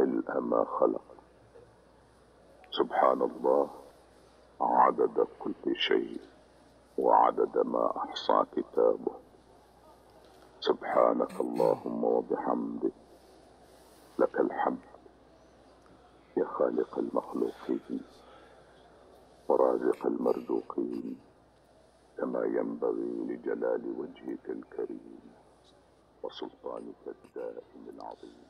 ملء ما خلق. سبحان الله عدد كل شيء وعدد ما أحصى كتابه. سبحانك اللهم وبحمدك لك الحمد. يا خالق المخلوقين ورازق المرزوقين كما ينبغي لجلال وجهك الكريم وسلطانك الدائم العظيم.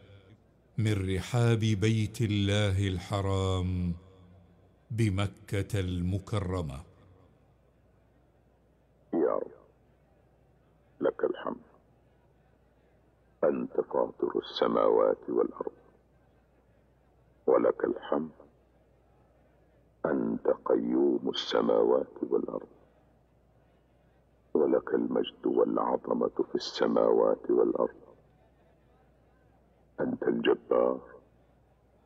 من رحاب بيت الله الحرام بمكة المكرمة. يا رب لك الحمد. أنت فاطر السماوات والأرض. ولك الحمد. أنت قيوم السماوات والأرض. ولك المجد والعظمة في السماوات والأرض. أنت الجبار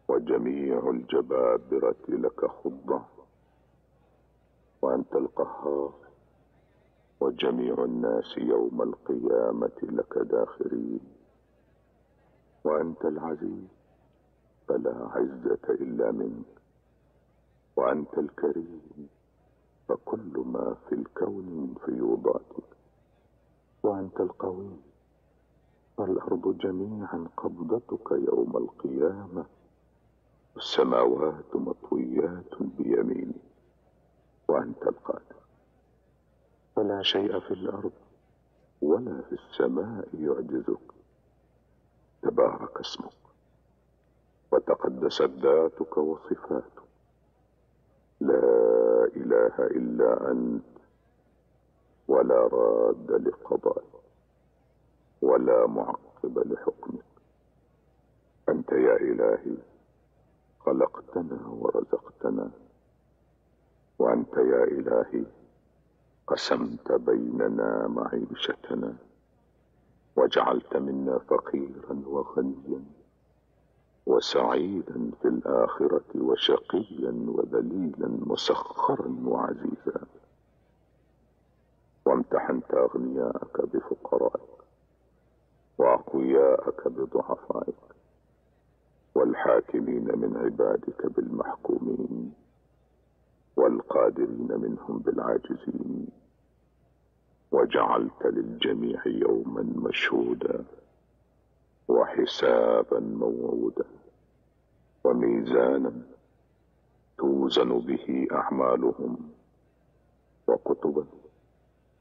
وجميع الجبابرة لك خضع وأنت القهار وجميع الناس يوم القيامة لك داخرين. وأنت العزيز فلا عزة إلا منك. وأنت الكريم فكل ما في الكون من فيوضاتك وأنت القوي فالأرض جميعا قبضتك يوم القيامة. والسماوات مطويات بيمينك وأنت القادر فلا شيء في الأرض ولا في السماء يعجزك. تبارك اسمك وتقدست ذاتك وصفاتك. لا إله إلا أنت ولا راد لقضائك. ولا معقب لحكمك. أنت يا إلهي خلقتنا ورزقتنا وأنت يا إلهي قسمت بيننا معيشتنا وجعلت منا فقيرا وغنيا وسعيدا في الآخرة وشقيا وذليلا مسخرا وعزيزا. وامتحنت أغنياءك بفقرائك. وأقوياءك بضعفائك والحاكمين من عبادك بالمحكومين والقادرين منهم بالعاجزين وجعلت للجميع يوما مشهودا وحسابا موعودا وميزانا توزن به أعمالهم وكتبا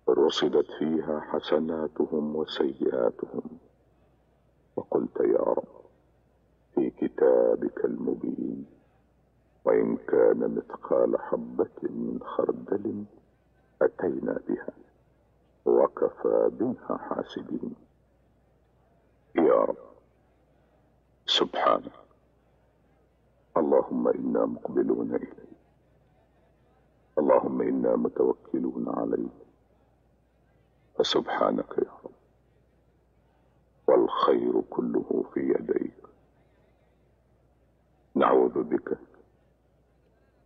رصدت فيها حسناتهم وسيئاتهم. وقلت يا رب في كتابك المبين وإن كان مثقال حبة من خردل أتينا بها وكفى بها حاسبين. يا رب سبحانك. اللهم إنا مقبلون إليك. اللهم إنا متوكلون عليك. فسبحانك يا رب. والخير كله في يديك. نعوذ بك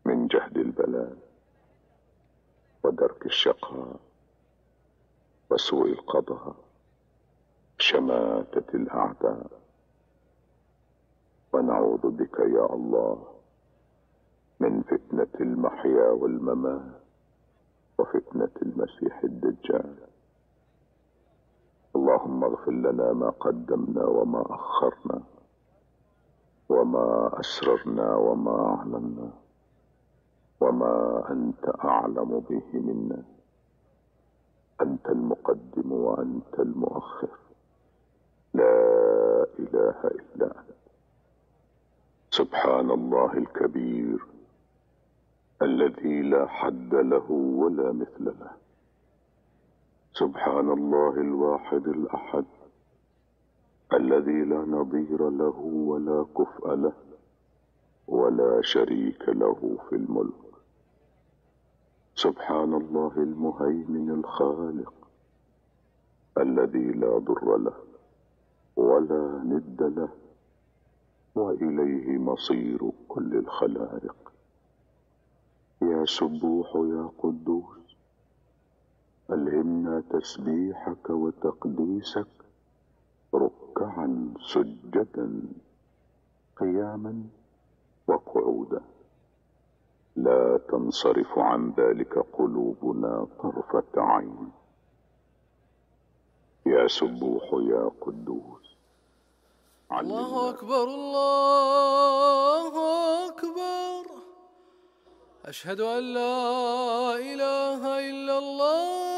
من جهد البلاء ودرك الشقاء وسوء القضاء شماتة الأعداء. ونعوذ بك يا الله من فتنة المحيا والممات وفتنة المسيح الدجال. اللهم اغفر لنا ما قدمنا وما أخرنا وما أسررنا وما أعلنا وما أنت أعلم به منا. أنت المقدم وأنت المؤخر. لا إله إلا أنت. سبحان الله الكبير الذي لا حد له ولا مثل له. سبحان الله الواحد الأحد الذي لا نظير له ولا كفء له ولا شريك له في الملك. سبحان الله المهيمن الخالق الذي لا ضر له ولا ند له وإليه مصير كل الخلائق. يا سبوح يا قدوس الهمنا تسبيحك وتقديسك ركعا سجدا قياما وقعودا؟ لا تنصرف عن ذلك قلوبنا طرفة عين. يا سبوح يا قدوس الله أكبر الله أكبر. أشهد أن لا إله إلا الله.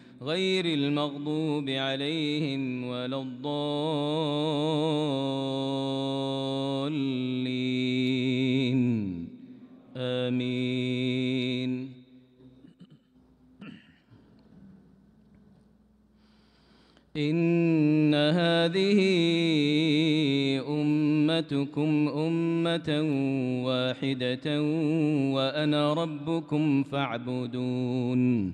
غير المغضوب عليهم ولا الضالين. آمين. إن هذه أمتكم أمة واحدة وأنا ربكم فاعبدون.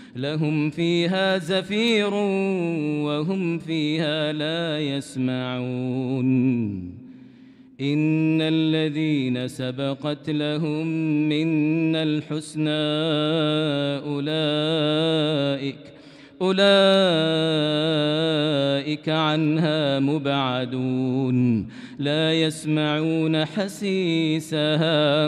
لهم فيها زفير وهم فيها لا يسمعون. إن الذين سبقت لهم منا الحسنى أولئك أولئك عنها مبعدون. لا يسمعون حسيسها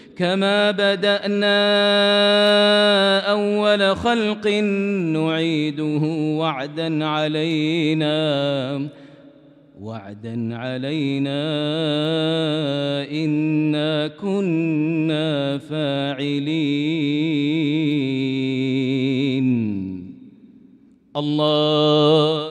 كما بدأنا أول خلق نعيده وعدا علينا وعدا علينا إنا كنا فاعلين. الله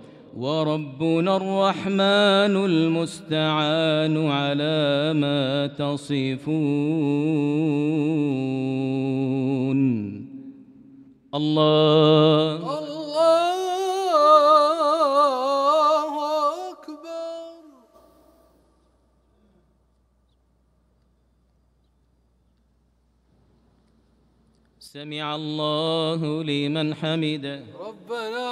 وربنا الرحمن المستعان على ما تصفون. الله. الله أكبر. سمع الله لمن حمده. ربنا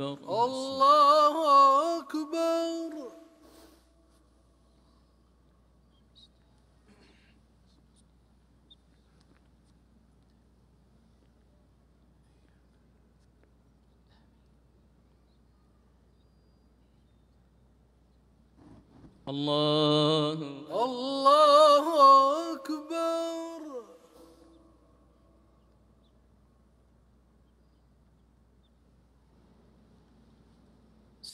الله أكبر الله أكبر الله الله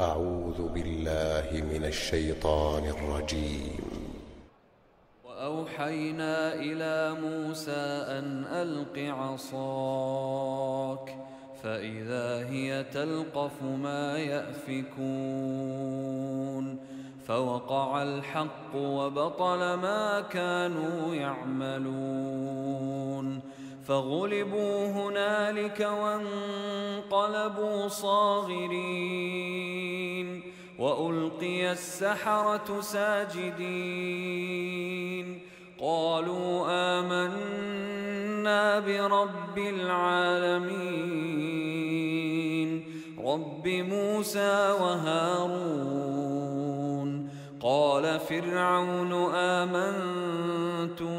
أعوذ بالله من الشيطان الرجيم. وأوحينا إلى موسى أن ألق عصاك فإذا هي تلقف ما يأفكون. فوقع الحق وبطل ما كانوا يعملون. فغلبوا هنالك وانقلبوا صاغرين وألقي السحرة ساجدين قالوا آمنا برب العالمين رب موسى وهارون قال فرعون آمنتم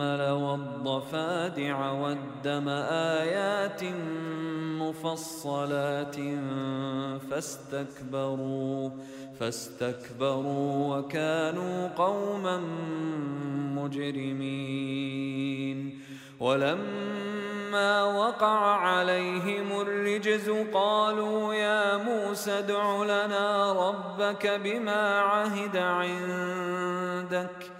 والقمل والضفادع والدم آيات مفصلات فاستكبروا فاستكبروا وكانوا قوما مجرمين. ولما وقع عليهم الرجز قالوا يا موسى ادع لنا ربك بما عهد عندك.